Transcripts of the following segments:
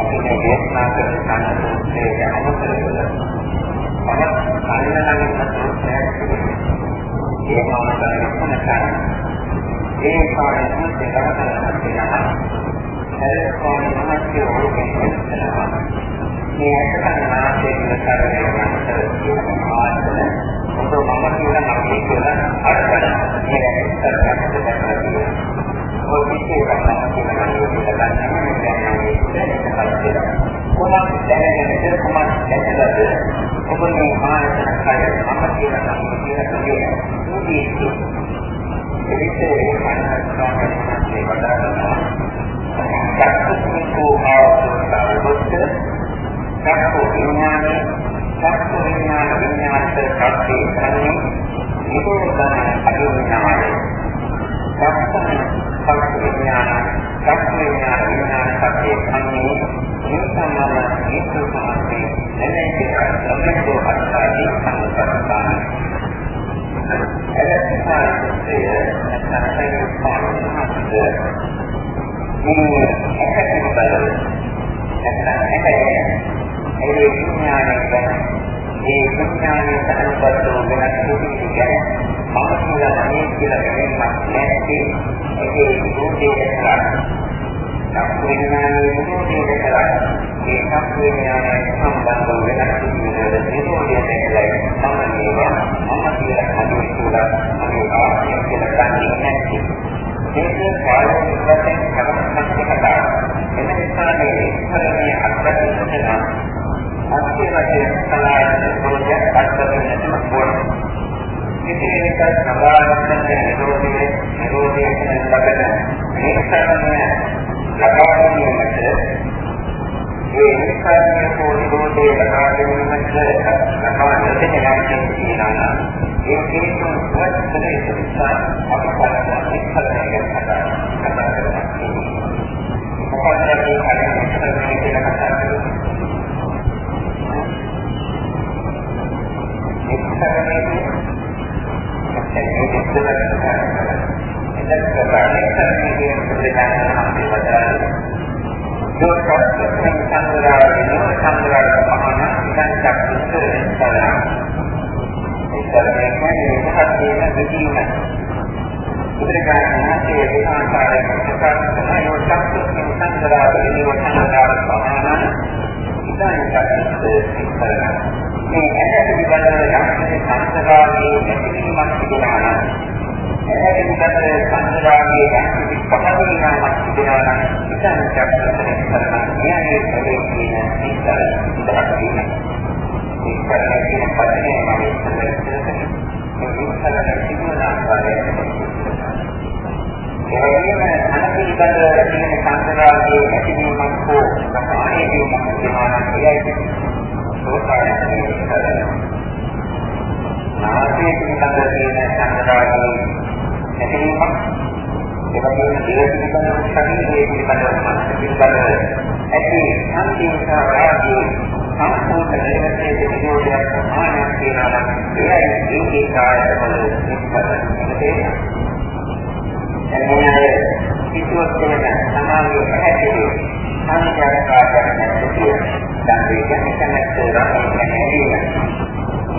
අපිට දේශනා කරන සම්පූර්ණ ඒ කාණේ දෙකක් තියෙනවා. හැබැයි කොහොමද මේ අසකනාතේ විතරේ මාතෘකාව ආසන ඔබ මම කියන නම් කියලා අරගෙන මේ ඇත්තටම කරන්නේ. ඔය කිසිම කෙනෙක් කියන කොහොමද දැනගන්නේ කොහොමද දැනගන්නේ ඔබ මේ මානසික කය අපිට නම් කියන දේ. සම්මත ඒ විඥානයේ සානුපත්ත වෙනස් කිසි ගැන මම කියලා කියන්නේ කියලා දැනෙන්නක් නැති ඒකේ දුකේ කරන්නේ නිරෝධයේ නිරෝධයේ ලබන මේ සම්මත ලබා ගැනීමට ඒ නිසාරණය පොඩිබෝධයේ ලබා ගැනීමට ලබා ගැනීමට කියනවා. ඒ හේතුන් වස්තුවේ සිතා අපට ඉස්සරහට කතා කරනවා. මොකක්ද මේ හරියට කියලා කතා කරන්නේ? ඉස්සරහට ඒක මේ ඇහැ පිළිබඳව යම් සංස්කාරයේ ඇතිවීමක් සිදු කරනවා එහේ සංස්කාරයේ යම් පහදිනාවක් තිබෙනවා නම් ඉතින් චක්‍රයෙන් කරන න්‍යායයේ ප්‍රවේශින ඉස්සර ඉඳලා තියෙනවා. ඉස්සර කියන පදේ මම ඉස්සර මේ ඉස්සර තිබුණ ආකාරයට එවැනිම අනපිළිබඳ තියෙන සංස්කාරයේ ඇතිවීමක් හෝ සමානීවීමක් වෙනවා නම් එයයි සෝතාපට්ටි කරනවා. නාසයේ පිළිබඳ තියෙන සංස්කාරයේ ඇතිවීමක් එවැනිම දිව පිළිබඳ ශරීරයේ පිළිබඳ මනස පිළිබඳ ඇති සංකීර්ණතාවයදී සම්පූර්ණ දේවතේ විද්‍යෝදයක් සමානයක් කියනවා නම් එයයි ඒකේ කායවල ඉස්සරහට එන්නේ කිසිවක් වෙන සමාධිය පැහැදිලි සංස්කාරකාර කරන සිටිය. දැන් ඒක කැමැත්ත රකින්න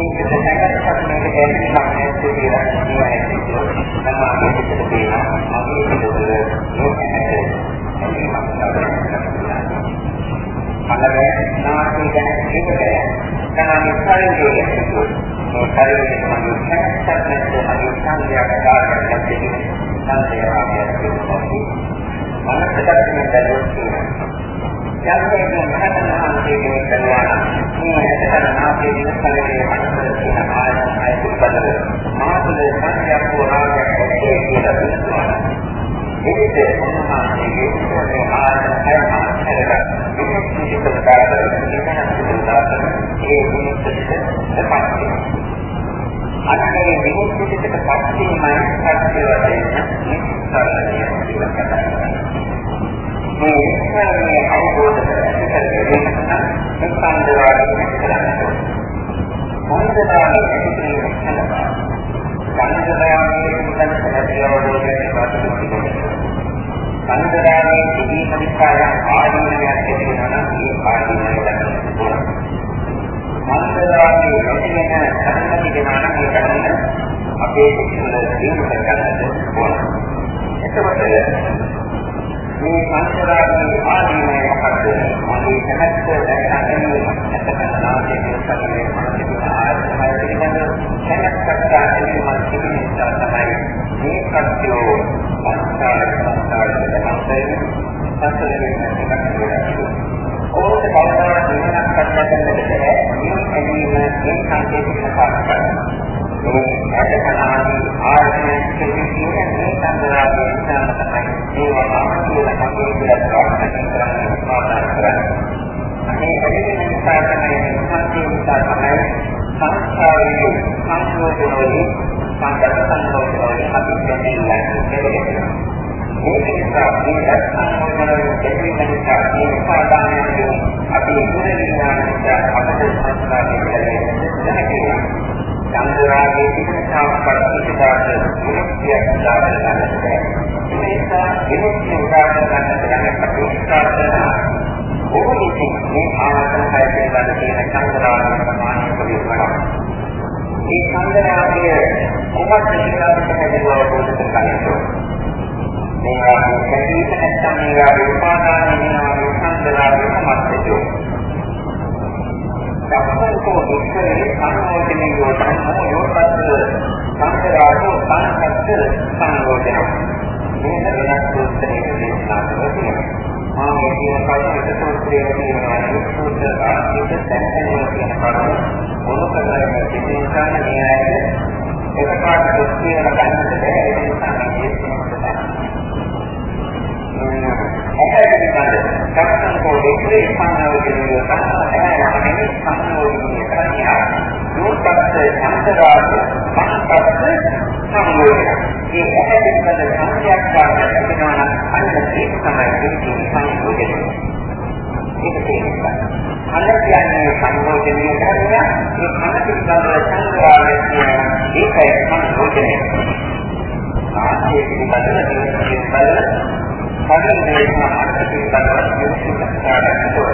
නෑනේ. මේක දැනගත්තත් මේක දැනෙන්න නැහැ කියලා කියනවා. සමාධිය පිටට දෙනවා. අපි ඒක ලෝකෙට අලගේ නාටි ගැන ඉතිරේ තමයි ශරීරයේ මේ ශරීරයේ මනෝ සංස්කෘතික මනෝ සංඥා කාර්යයක් තියෙනවා සංදේවාමයක් තියෙනවා මනසට තියෙන යන්නේ මහතනහන්සේගේ කරනවා මේ හතරනාපේ දිනකලේ මනසට තියෙන ආයතන අයිති බදල මාතුල සංඥා පුරාජයක් ඔස්සේ කියලා කියනවා ඒකේ උන්වහන්සේගේ ඉස්සරහේ ආයතන හය මාත්‍රක විශේෂ ප්‍රකාරයක ඉගෙන ගන්න ඒ විනිශ්චයට දෙපැත්තේ අන්නේ විමුක්තියට පස්සේමයි සත්‍ය වශයෙන් නිස්සාරණය කියලා කතා කරන්නේ. මේ නිස්සාරණය අවබෝධ කරගන්න නම් සංස්කාරවාදී කරන්නේ. මොනවාද කියන්නේ කියලා. සංස්කාරයේ පිටන සැලසියවලුගේ පාඩුවේ සංස්කාරයේ පිළිම විස්තරය ආදීනයක් තිබෙනවා නම් ඒ ආදීනය දක්වන්න. සංස්කාරයේ රැඳෙන ධර්ම තිබෙනවා නම් ඒ ධර්ම අපේ ජීවිතවල දිනු කරගන්නට ඕන. එතකොට මේ සංස්කාරයේ ආදීනය මොකක්ද? මගේ කැමැත්ත දැනගන්න නැත්නම් නාමයේ සැලේ මනසේ ආයතනය පිළිබඳ කැමැත්තක් ඇතිවීමක් තිබෙන නිසා තමයි මේ කටයුතු සංස්කාර සංස්කාරයේ තමයි සැලේ නැතිකම ඕක කවදාවත් නිවනක් අත්දැකන්නට බැහැ. මේ ඇදීම මේ සංකේතික පාඩකයි. මේ ඇදකනාදී ආර්ථික කෙරෙහිදී මේ සංග්‍රහයේ ඉස්සම තමයි ඒවා කියලා කමේ කියලා ප්‍රාර්ථනා කරන්න පාඩම් කරන්නේ. මේ ඇදීම නිසා තමයි සංකේතික තමයි සංස්කාරයේ සංයෝජනවලින් සංකල්ප සංයෝජනවලින් අපි දැනෙන්නේ ඒක නිසා මේ දස්සනවලට දෙවියන් නිසා මේ සාධාරණයෙන් අපි මුලින්ම නිසා අපේ සංස්කාරයේ දැනෙන්නේ සංග්‍රහයේ තිබෙන සාපෘතිකාට මුලින්ම දාලා ගන්නවා. ඒ නිසා විමුක්තිය උදාහරණ ගන්න ප්‍රතිස්ථාප කරන ඕනිසි මේ ආයතන හය පිළිබඳ තියෙන සංග්‍රහය ප්‍රමාණය පිළිබඳව. මේ සංග්‍රහය කොහොමද කියලා අපිට අවබෝධ කරගන්න මේවා කැටීක නැත්නම් මේවා උපාදාන වෙනවා සංසාරාවේ සමස්තය. සම්පූර්ණ දුක්ඛේ සංයෝජනේ යෝතනෝ යෝතත් සංසාරෝ සංසත්ත සංයෝජන. මේ වෙනස් සූත්‍රයේ දේශනා කරන්නේ. මා මේ කියන කල්පිත සූත්‍රයේ තියෙනවා සූත්‍ර ආර්ථික සැකසීම කියන කරුණ මොනකදම සිටින කාරණේ නෑද එකපාරට දුක් කියන ගන්නට බැහැ ඒ නිසා මේ දේශනාවට ඇහැට සම්පූර්ණ දෙකේ සංයෝජනය තමයි සංයෝජනය කරන්නේ. දුක්පත් සංසාරාද මනසත් සංයෝජනය. මේ ඇහැට පිළිබඳ සංකේතයක් ගන්නවා නම් අන්න ඒක තමයි මේ සංයෝජනය. ඒක තේරුම් අන්න කියන්නේ සංයෝජනය කරනවා ඒ කන පිළිබඳව සංවාදය කියන ඒකයි සංයෝජනය. ආයේ පිළිබඳව තියෙන පරිදේශන අර්ථකථනවත් විශ්ලේෂණය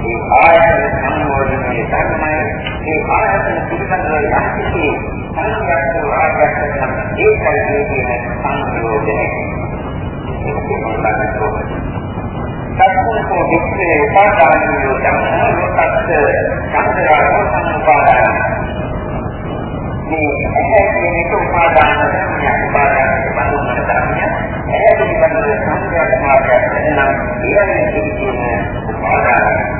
මේ ආයතන සංයෝජනයේ ධර්මය මේ ආයතන පිළිබඳව යම්කිසි සංයත්තු ආයතන ඒකයි කියන සංයෝජනය සත්‍යෝ විස්සේ උපාදානියෝ ධම්මෝ සත්‍ය සංතරාෝ සම්පාදාන මේ ඇහැ කියන උපාදාන ධර්මයක් උපාදානය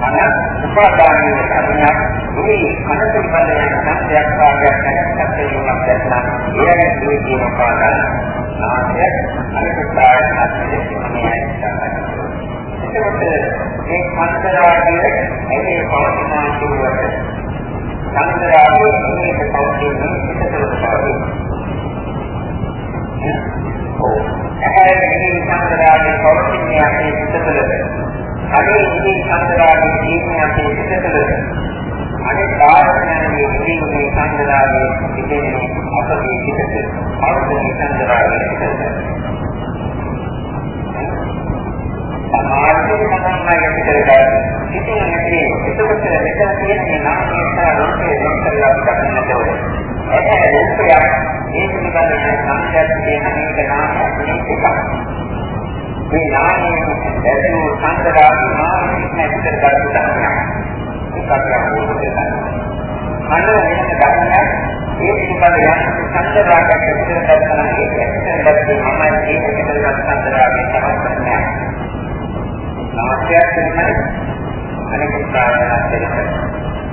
අන උපාදානයේ කරුණක් මේ කනට පිළිබඳ සංකේයක් ආකාරයක් නැත්නම් තේරුමක් දැක්නම් ඊළඟ කිසිම උපාදාන නාමය අනිත්‍යය නැත්නම් එතකොට මේ කන්දරාගේ ඇගේ පවතිනා කියුවට කන්දරාගේ මේක පවතින පිටතට පවතින ඇහැරෙන මේ සංස්කාරයේ පවතින අපේ සිතවලද අනේ මේ සංස්කාරයේ ජීවන අපේ සිතවලද අනේ කාරණාවේ ජීවන සංස්කාරයේ ඉතිරි අපේ සිතට අවශ්‍ය සංස්කාරයේ සිතට සමාජයේ මනෝමය පිටරට ඉතින් මේ එතකොට මෙතන තියෙන නාමයේ සාරෝපේ දෙකලා ගන්නට ඕනේ. ඒක රූපයක් මේ නාමයේ ඇතුළු සංකල්ප නාමයක් නැතිව ගන්න ධර්මයක්. ඒකක් යවුවද අන්න වෙන ධර්මයක් ඒ පිළිබඳව යම් සංකල්පයක් ඇතුළත දර්ශන ඒකෙන් දැක්කේ මම ඒක පිළිබඳව සංකල්පයේ සමස්තයක්. නාමයක් තමයි අනෙක් කාරණා දෙක.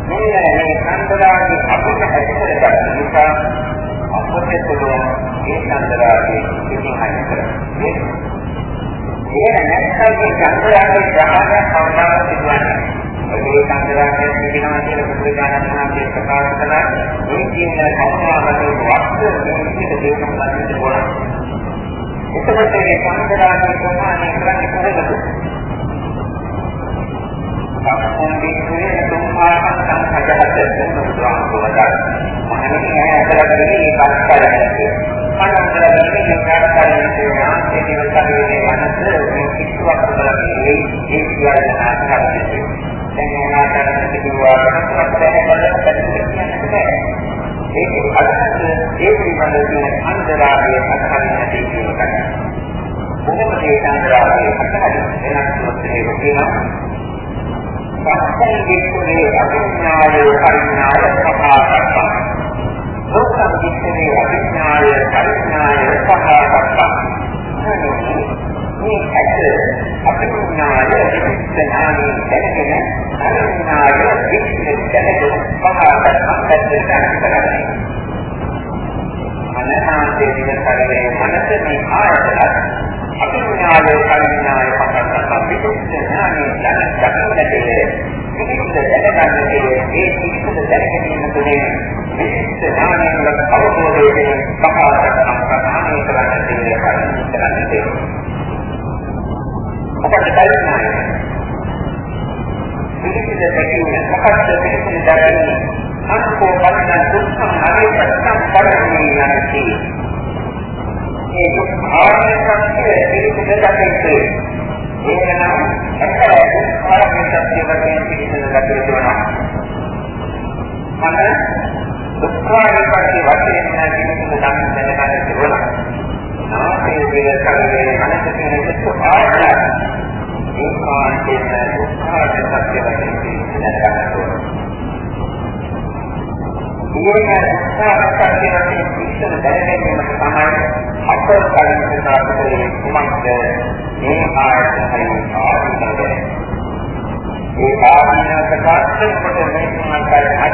මේ මේ සංකල්පයේ අපිට ඇතුළත ගන්න නිසා අපොතේ පුළුවන් ඒ චන්ද්‍රාගේ ඉතින් අයින් කරන්නේ. ඒක නැත්නම් මේ චන්ද්‍රාගේ ග්‍රහණය සම්බන්ධ සිදුවන්නේ. ඒ චන්ද්‍රාගේ පිටිනවා කියලා බුදුරජාණන් වහන්සේ ප්‍රකාශ කළා. මේ කියන කර්මාවලිය වස්තු මේක දෙයක් සම්බන්ධ වෙනවා. එතකොට මේ චන්ද්‍රාගේ ප්‍රමාණය කරන්නේ කොහොමද? සම්පූර්ණ තුන්මාහන් සංඛජහත බුදුරජාණන් මහණෙනි ඇතරගෙන මේ කාර්යය මනෝන්තරයෙන් මේ කාර්යය නාස්තික විස්තරයේ මනස මේ කිසිවක් කරන්නේ ඒ කියන ආකාරයට දැන් මොනවාට කිව්වාට අපේ බලන්න කියන්නේ ඒක අදහස ඒ පිළිබඳව තියෙන අන්තරාගයේ අත්හරින්න තියෙන කොහොමද ඒ අන්තරාගයේ අත්හරින්න වෙනස් උත්තරේ කියනවා සත්‍යයේ විස්තරේ අභිඥාය පරිඥාය සහාසක්ක. ලෝකම් විස්තරේ අභිඥාය පරිඥාය සහාසක්ක. මේ ඇත්ත අභිඥාය විස්තරානි දැනගෙන අභිඥාය විස්තර දැනගෙන සහාසක්ක දැක්කත් කරන්නේ. මනසාන්තයේ විස්තරේ මනස මේ ආයතන අභිඥාය පරිඥාය පහකට පිටුත් ඥානෙ දැන දක්වන්නට විවිධ දැනගන්නට ඒ විවිධ දැනගැනීම තුළින් විවිධ ඥානයන් වල අවබෝධයෙන් පහකට සම්ප්‍රදානය කරන්නට කරන්නට අපට පරිඥාය විවිධ දැකීම මොකක්ද පිළිතුරු දැකීම අන්කෝ පරිඥා දුක්ඛ අරියසම් පරිඥා යන්නේ මේ දුක් ආරම්භය පිළිබඳ දකින්නේ. ඒක නම් ඇත්තටම ආරම්භය සත්‍ය වශයෙන් පිළිබඳ දකිනවා. මම සත්‍ය වශයෙන් පිළිබඳ දැනගන්න ඕන. මේ දුක්ඛාරිපටි වශයෙන්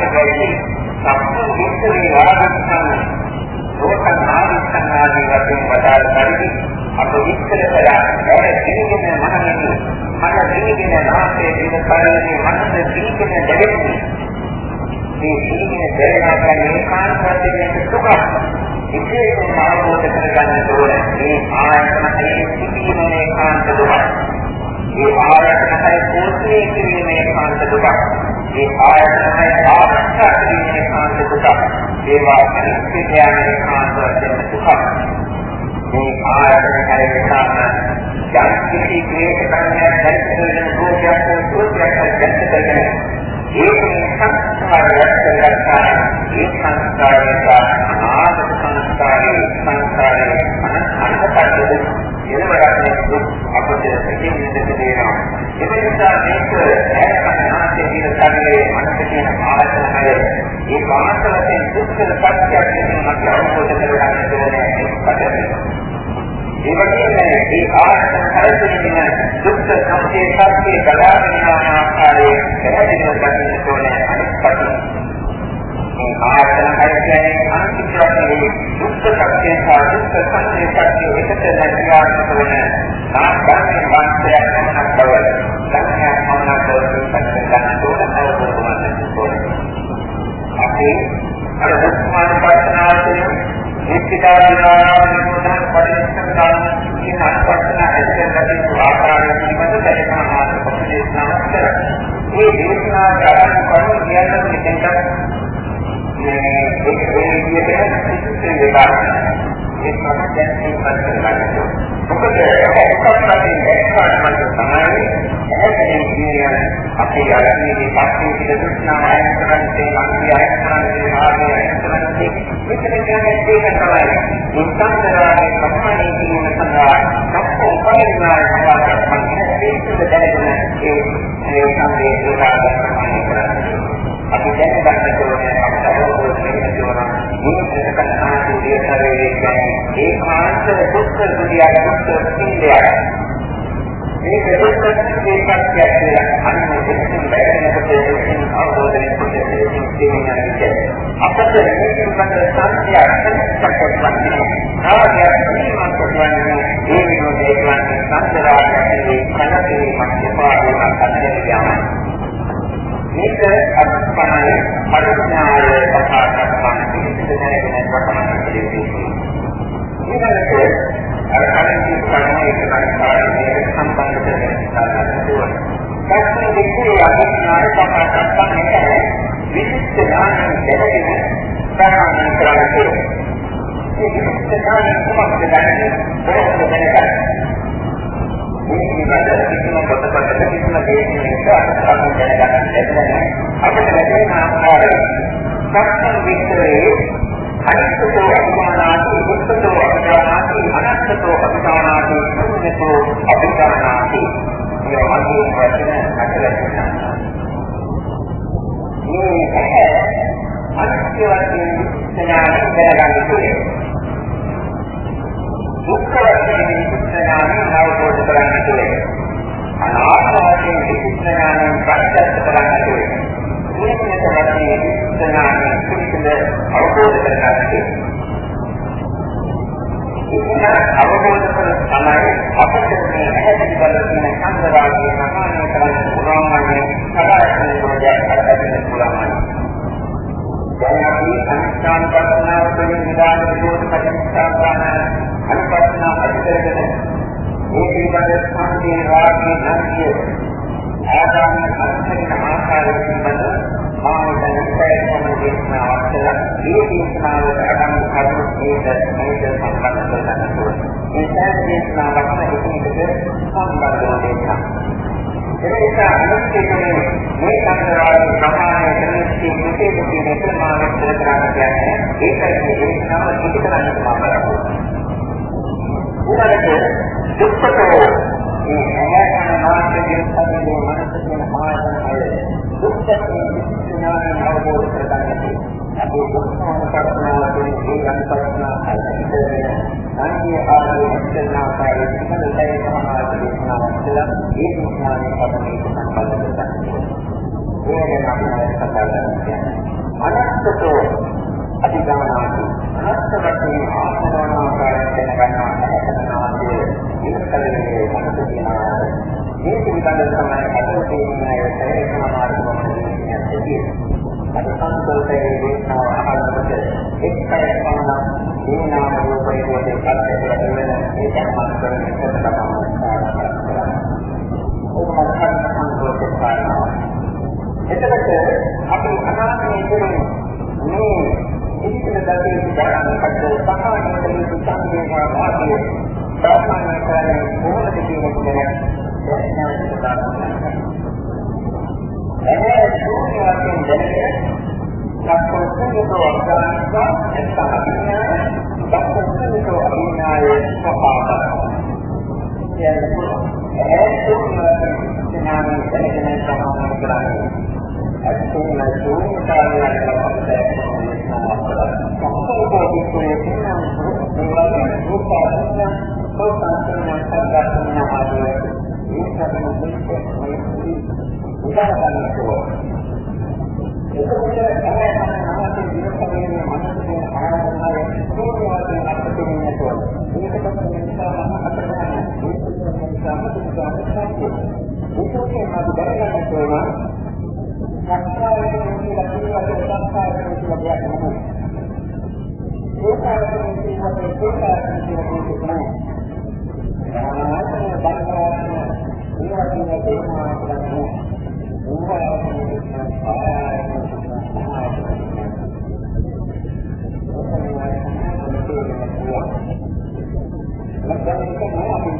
පිළිබඳ දැනගැනීම තමයි අපර කලින් ප්‍රකාශකලේ කුමක්ද මේ ආයතනයේ ආධිනවය ඒ ආධිනව ප්‍රකාශ කොට මේ කුමක්ද අදගැයි සම්පූර්ණ විස්තරේ ආදිස්ථාන ලෝක ආදිස්ථාන ආදී වශයෙන් වදාළ පරිදි අප විස්තර කළා ඒ දිනගෙන මනමින් මන දිනගෙන නාසයේ දින පරිදි මනස දිනගෙන දෙවෙනි මේ දිනගෙන දෙවෙනා කියන්නේ කාන්ත වශයෙන් සුඛ විශේෂයෙන් අවබෝධ කරගන්න ඕනේ මේ ආයතනයේ සිටීමේ කාන්ත දුක. මේ ආයතනයේ පෝෂණය කිරීමේ කාන්ත දුක. මේ ආයතනයේ ආරක්ෂා කිරීමේ කාන්ත දුක. ඒවා අනිත්‍යයන්ගේ කාන්ත වශයෙන් දුක. මේ ආයතනයේ විකාශන යම් කිසි ක්‍රියාවක් කරන්න දැක්කම රෝගයක් හෝ සුවයක් දැක්කම ඒකේ සංස්කාරයක් කරගත්තා ඒ සංස්කාරයට ආගත සංස්කාරයේ සංස්කාරයේ අනන්තපත් එනවරක් දුක් අපට සිතින් දෙන්නවා ඒ නිසා මේක ඇත්තනාසේ දින සංගේ මනස කියන ආයතනය ඒ කාන්තයෙන් දුක්ඛ සත්‍යයක් කියන මත අවබෝධ කරගන්න ඕනේ ඒ වගේම මේ ආත්ම හතරකින් දුක්ඛ සමුදය සත්‍ය බලාගෙන යන ආකාරයේ පැහැදිලිව දකින්න ඕනේ අනිත් පැත්තට. මේ ආයතන හය කියන්නේ අනිත්‍යයේ දුක්ඛ සත්‍ය සහ දුක්ඛ සත්‍ය සත්‍ය එකට නැතිවම තෝරන ආකාරයෙන් වාස්තයක් මොනක් බව සංඥා මොනක් බව සත්‍ය ගන්න තෝරන අවබෝධ කරගන්න අපි අර උස්මාන පස්සනාවේ නිත්‍යතා විනාශන පරිස්සම් ගන්න කියන අත්පත්තන ඇත්තටම ආකාරය පිළිබඳ දැකම මාතෘ ප්‍රදේශනා කරා. මේ දේශනා කරන කරුණු කියන්නේ මෙතෙන්ට මේ ඒක ඒ විදිහට සිස්ටම් විභාගය. ඒක තමයි දැන් මේ කරන්නේ. මොකද ඔක්කොටම එක්ස්ට්‍රාක්ට් තමයි එහෙනම් කියන්නේ අපේ ආරම්භයේ පස්සේ පිට දුන්නා අයත් කරන්නේ මාර්ගය අයත් කරන්නේ මාර්ගය අයත් කරන්නේ මෙතන කියන්නේ ඒක තමයි. මුත්තන්තරාගේ සම්මානයේ කියන සඳහා සම්පූර්ණ පරිණාමය සම්බන්ධ ඒක දැනගෙන ඒ ඒ සම්පේ ඒකාග්‍රතාවය කරන්නේ. අපි දැන් ගන්න ඕනේ අපට අවබෝධ වෙන්න ඕන මේ ප්‍රකටනාදී දේශනාවේ කියන්නේ ඒකාන්ත දුක්ඛ දුරියක් දුක්ඛ සින්දයක් මේක දුක්ඛ සින්දයක් කියලා අන්න දෙකකින් බැහැරෙනකොට දෙකකින් අවබෝධ වෙනකොට දෙකකින් කියන්නේ අපට මේක පිළිබඳ සංඛ්‍යා සම්පූර්ණ ආර්ය ප්‍රතිමාන කරන්නේ ඒ විදිහට කියන්නේ සංස්කාරයන්ගේ කලකේ මැදපාරේ අත්දැකීම මේක අත්පනයි පරිඥාය කතා කරන පිළිදෙනගෙන වටහා ගන්නවා. ඊළඟට අර කලින් කියන්නේ ඒක කාර්යයේ සම්බන්ධ කරගෙන ඉස්සරහට කස්ම දෙකේ අධිඥාය කතා කරන්නේ විශිෂ්ට ඥානයෙන් දැනගෙන සාමාන්‍ය කරන්නේ. මේ විශිෂ්ට ඥානය කොහොමද දැනගන්නේ? කොහොමද දැනගන්නේ? මේ පිළිබඳ කිසිම පොතපතක කිසිම දේශනයක අර්ථකථන දැනගන්න ලැබෙන්නේ අපිට ලැබෙන ආකාරය සත්‍ය විස්තරයේ අනිත්‍යෝ අභිමානාති දුක්ඛෝ අභිමානාති අනත්තෝ අභිමානාති ශුන්‍යතෝ අභිමානාති මේ වගේ වචන අතරතුරක් මේ අනිත්‍ය වශයෙන් ඥාන දැනගන්න පුළුවන් දුක්ඛ වශයෙන් විචක්ෂණාවෙන් අවබෝධ කරගන්නට වෙයි. අනාත්ම වශයෙන් විචක්ෂණාවෙන් ප්‍රත්‍යක්ෂ කරගන්නට වෙයි. මේ වෙනස වශයෙන් විචක්ෂණාවෙන් පිළිබඳ අවබෝධ කරගන්නට වෙයි. ඒක අවබෝධ කර තමයි අපිට මේ ඇහැදිලි බල තියෙන සංග්‍රහය සමානව කරන්න පුළුවන් වන්නේ සදාචාර මොහොතක් අරගෙන පුළුවන්. දැන් අපි සංස්කාර පස්සනාව තුළින් විදාන විදෝෂ පරිස්සම් අනුපස්සනා අධිකරගෙන මේ පිළිබඳ සම්පේ රාගී නැතිය ආදාන අත්‍යන්ත ආකාරයෙන් පිළිබඳ මානසික නිස්සය සම්පූර්ණාවක් කළා. මේ දේශනාවට අඩංගු කරුණු මේක මේක සම්බන්ධ කරගන්න ඕනේ. මේ සෑම දේශනාවක්ම එකිනෙකට සම්බන්ධ වෙන දේශනා. ඒ නිසා අනුකේතනේ මේ සංස්කාරයේ ප්‍රමාණය කරන්නේ මෙතේ තියෙන ප්‍රමාණය කරගන්න කියන්නේ ඒකයි මේ දේශනාව පිළිතරන්න තමයි. ඊළඟට දුක්ඛතෝ මේ ඇහැකන නාසයෙන් සම්මේ මනස කියන මායය දුක්ඛතේ විඥානය අවබෝධ කරගන්න අපි දුක්ඛම කරනාවදී මේ අනුපස්සනා අයිතිදේ සංකේ ආදී එක්තරාකාරයේ සිමලයි සමාජයේ සමාජය ඒ විඥානය පදමේ සම්බන්ධ කරගන්න. ඒ ගැන අපි කතා කරන්නේ අනත්තතෝ අධිගමනාදී අනත්ත වශයෙන් ආසනාකාරයෙන් දැනගන්නවා හැකනාදී ඉස්සරේ මනස කියනවා මේ පිළිබඳව තමයි අද තේරුම්නේ සෑහෙන මාර්ගයක් කියන්නේ අද සංකල්පයේ දේශනාව අහනකොට එක්කයි පමණ මේ නාම රූපයේ පොතේ කල්පයට වෙන මේ ධර්මස් කරන එක තමයි ඕක මතකන් සංකල්ප කාරණා. එතකොට අපි අනාත්මයේ කියන්නේ මේ ඉතින් දැකේ දානකට සමානව සංකේතවා වාසිය සාමාන්‍ය කරන්නේ කොහොමද කියන එක දැනගන්න එහේ සෝතෝ අග්ගාන්තා එත්තහිනා දක්ෂිතෝ අභිනායේ සපාතං කියන්නේ ඒකම සනාමයෙන් දැනගෙන සමාන කරන්නේ අත්තුන සෝමතාවයන් කරපතේ සම්පූර්ණ කියන සුරුප්පාදන සුපාදන සෝතාන්තන සම්පූර්ණ ආදී මේ සම්මුතිය උදාහරණයක් ඒ කාර්යයෙන්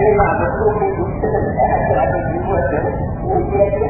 ඒ මාතෘකාව දුක්ඛ සත්‍යයට විවෘතව උපයෝගී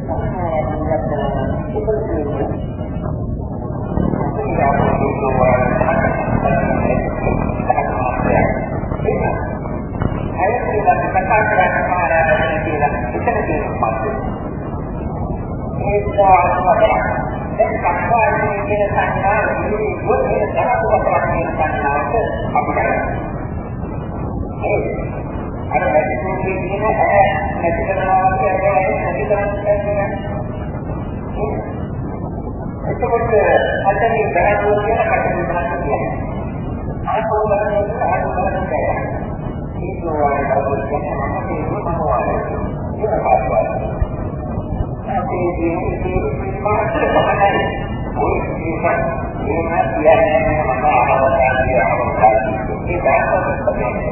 කියන ඇහැ නැති කරනවා කියන්නේ නැති කරන්නේ එතකොට අතනින් බරවෝ කියන කටයුතු කරනවා කියන්නේ ආපෝ බලන්නේ ආපෝ බලන්නේ ඒකෝවයි බලන්නේ තමයි මොනවද ඒක පාස්වල අපේ ජීවිතේ පාස්වල බලන්නේ ඔය ඉස්සත් මේ මාත් කියන්නේ මම ආවදාන කියනවා ඒක තමයි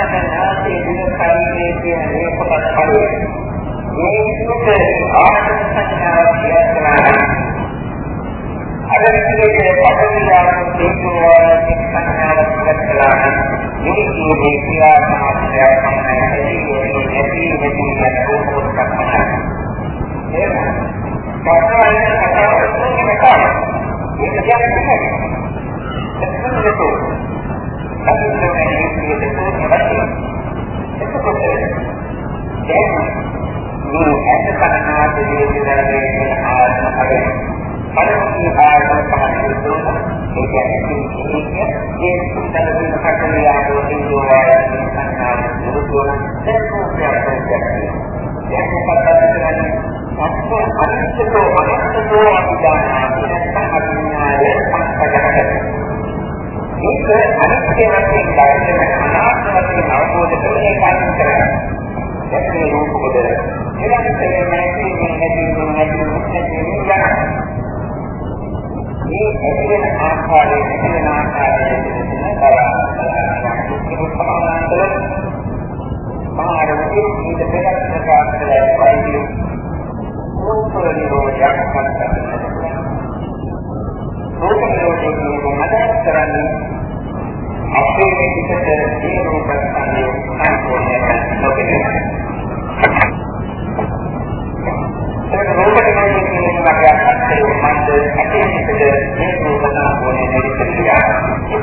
ආසනාවේ දින කර්මයේ කියන මේකපත් කරුවේ. මේ සුඛ ආසන සංඥාව කියනවා. අද විදිහේ පදවිලාප තේරුවා සංඥාවක් කරලා මේ කියන්නේ කියලා තමයි කියන්නේ ඇති වෙන්නේ නැති කොහොමද කරන්නේ. ඒක තමයි කතාව කියන්නේ කාටද? ඒක කියන්නේ මේක අනිත්‍ය වශයෙන් දැක්වෙන අනාත්ම වශයෙන් අවබෝධ කරගෙන ඒකයි කරන්නේ. දැක්කේ රූප කොට ඊළඟට නැති නැති නැති නැති මේ ඇතිවෙන ආකාරයේ ඇතිවෙන ආකාරයේ තියෙන බලන්න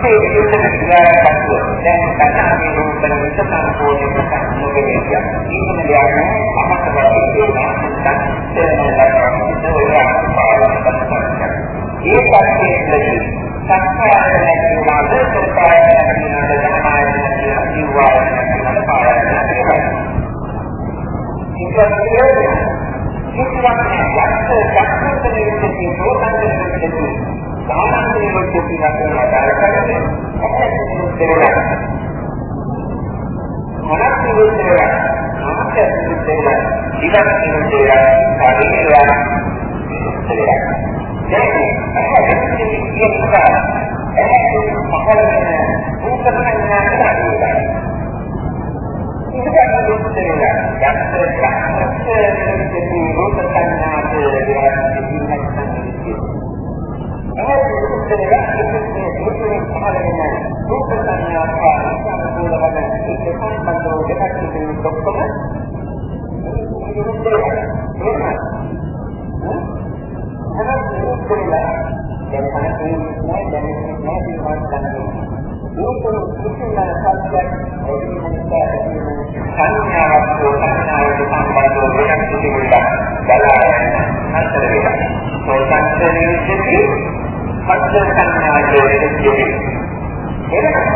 ඉතින් විදුලට ක්‍රියාවක් දැන් කතාවේ රූප නිරෝධ සම්පූර්ණයෙන් නොකෙනවා. ඊටම යාගෙන අමතකව ඒ පැත්තේදී සංස්කාරය නැතිවම සත්‍යය නැතිවම ධර්මය නැතිවම ජීවය නැතිවම පාරය නැතිවම ඒක කියන්නේ කිසිවක් නැහැ යක්ෂ යක්ෂකෙකුගේ ප්‍රෝතන්කෙකුගේ සාමාන්‍යයෙකුගේ කියන ආකාර කරන්නේ මොකක්ද කියලා මොනක්ද කියලා ආකාර කියලා ඉලක්ක කියලා හරියට දැන් ඒක කියන එක පහළ වෙන උත්තරඥාන කරලා ඒක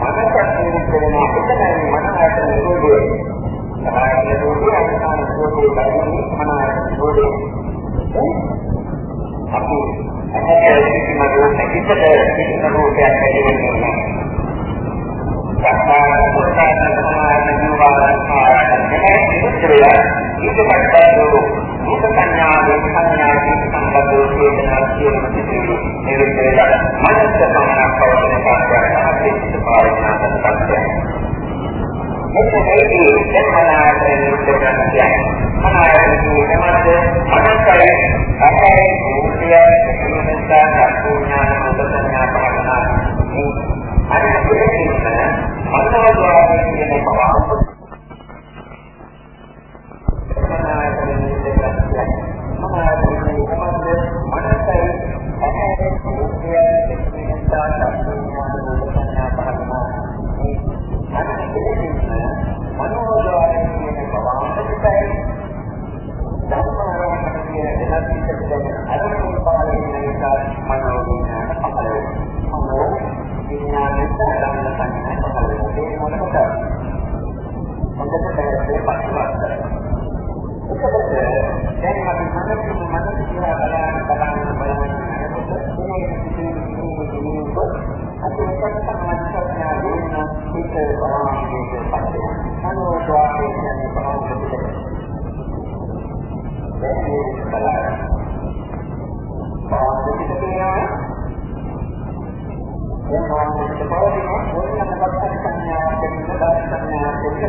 මනසක් නිරුද්ධ එතනයි මනාවට නිරෝධය. සමාධිය නිරෝධය අනිවාර්ය නිරෝධය ලැබෙන්නේ මනාවට නිරෝධය. අපි අහකට කිසිම රෝගයකට කිසිම රෝගයක් ඇති වෙන්නේ නැහැ. සක්කාය සෝතාන සමාන ජීවාන කායන ඉතිරිය ඊට පස්සේ රූප සංඥා වේ සංඥා සම්බන්ධ වේදනා කියන කිසිම නිරුද්ධය මනස සමානක් පවතින කාර්යයක් අපිට පාරිණා කරන්න. මෙතනදී ධර්මනාට නිරුද්ධ කරන්නේ මනායතනයේ මනස මනසයි අපේ රූපය සිතා සම්පූර්ණ ඥාන සංඥා පහළනා අර දෙකේම මනෝද්වාරයෙන් කියන බව විඥානයට ආරම්භ කරන්න පහළ ಹೇಳ್ತಾರೆ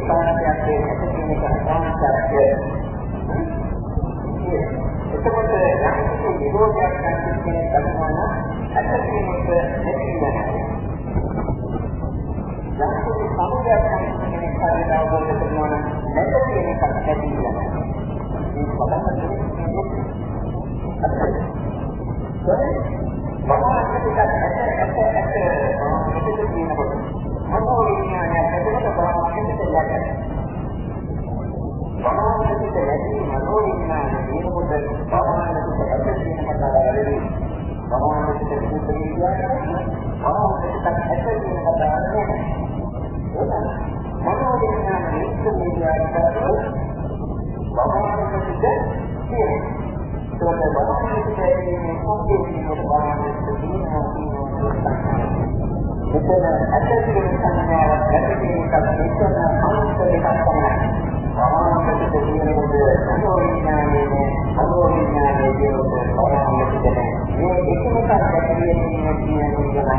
පාරයක් දෙන්නට කියන කාරණාවක්ය. එතකොට යම්කිසි විරෝධයක් නැති කියන ධර්මවල අත්‍යවශ්‍යමක නැතිවෙනවා. යම්කිසි සමුදයක් නැති කියන කාරණාව අවබෝධ කරනවා නම් නැති කියන එකක් ඇති වෙනවා. මේ බලන්න මෙතන අත්‍යවශ්‍යම සංඥාවක් ගැටීමක් මෙතන අංශ දෙකක් තමයි. සමානකත දෙවියන්ගේ අනුවිඥානයේ අනුවිඥානයේ කියන පරමපිටක මේ එකම කරකැතියේ තියෙන කියන විදිහට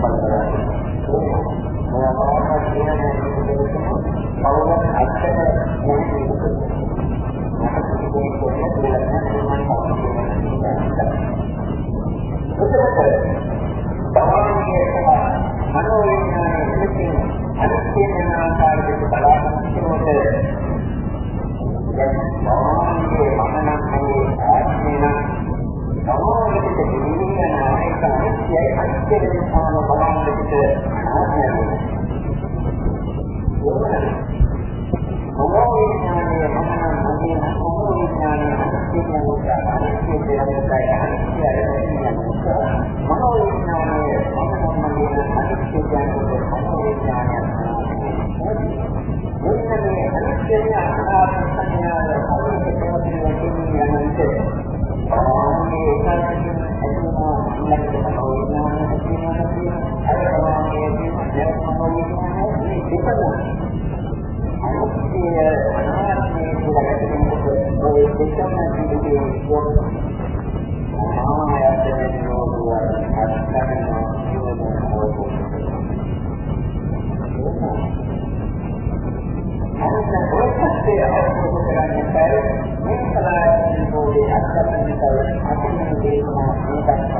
බලනවා. මම මොනවද කියන්නේ මේ සමාජයේ පොඩි අත්දැකීම් කරන අතින් දේශනා කරනවා